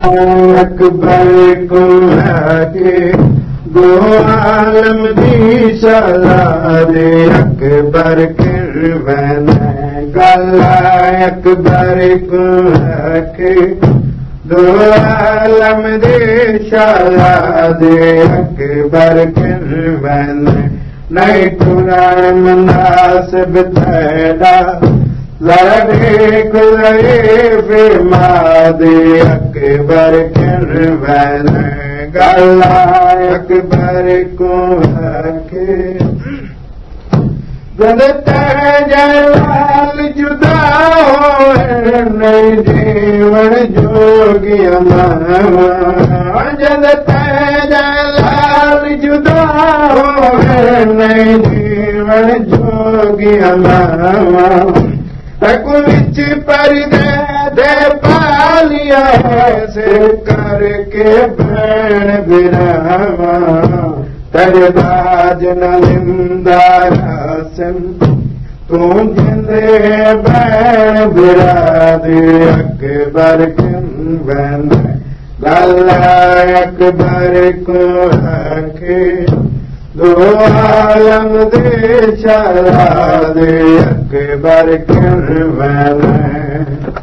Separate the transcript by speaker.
Speaker 1: अकबर को है दो आलम दी सलाह दे अकबर किरवन गला अकबर को सलाह दे अकबर कुरान मुनासिब थैदा अकबर किरवन गला अकबर को जद जलाल जुदा हो जीवन जोगी जद जुदा हो जीवन जोगी विच पर दे पालिया से करके भेण बिरावा तॾहिं बाज न लिंदारासन तूं भेण किन वेंद ॻाल्हा अकबर को दो आलम दे शरा दे अकबर किन वेंद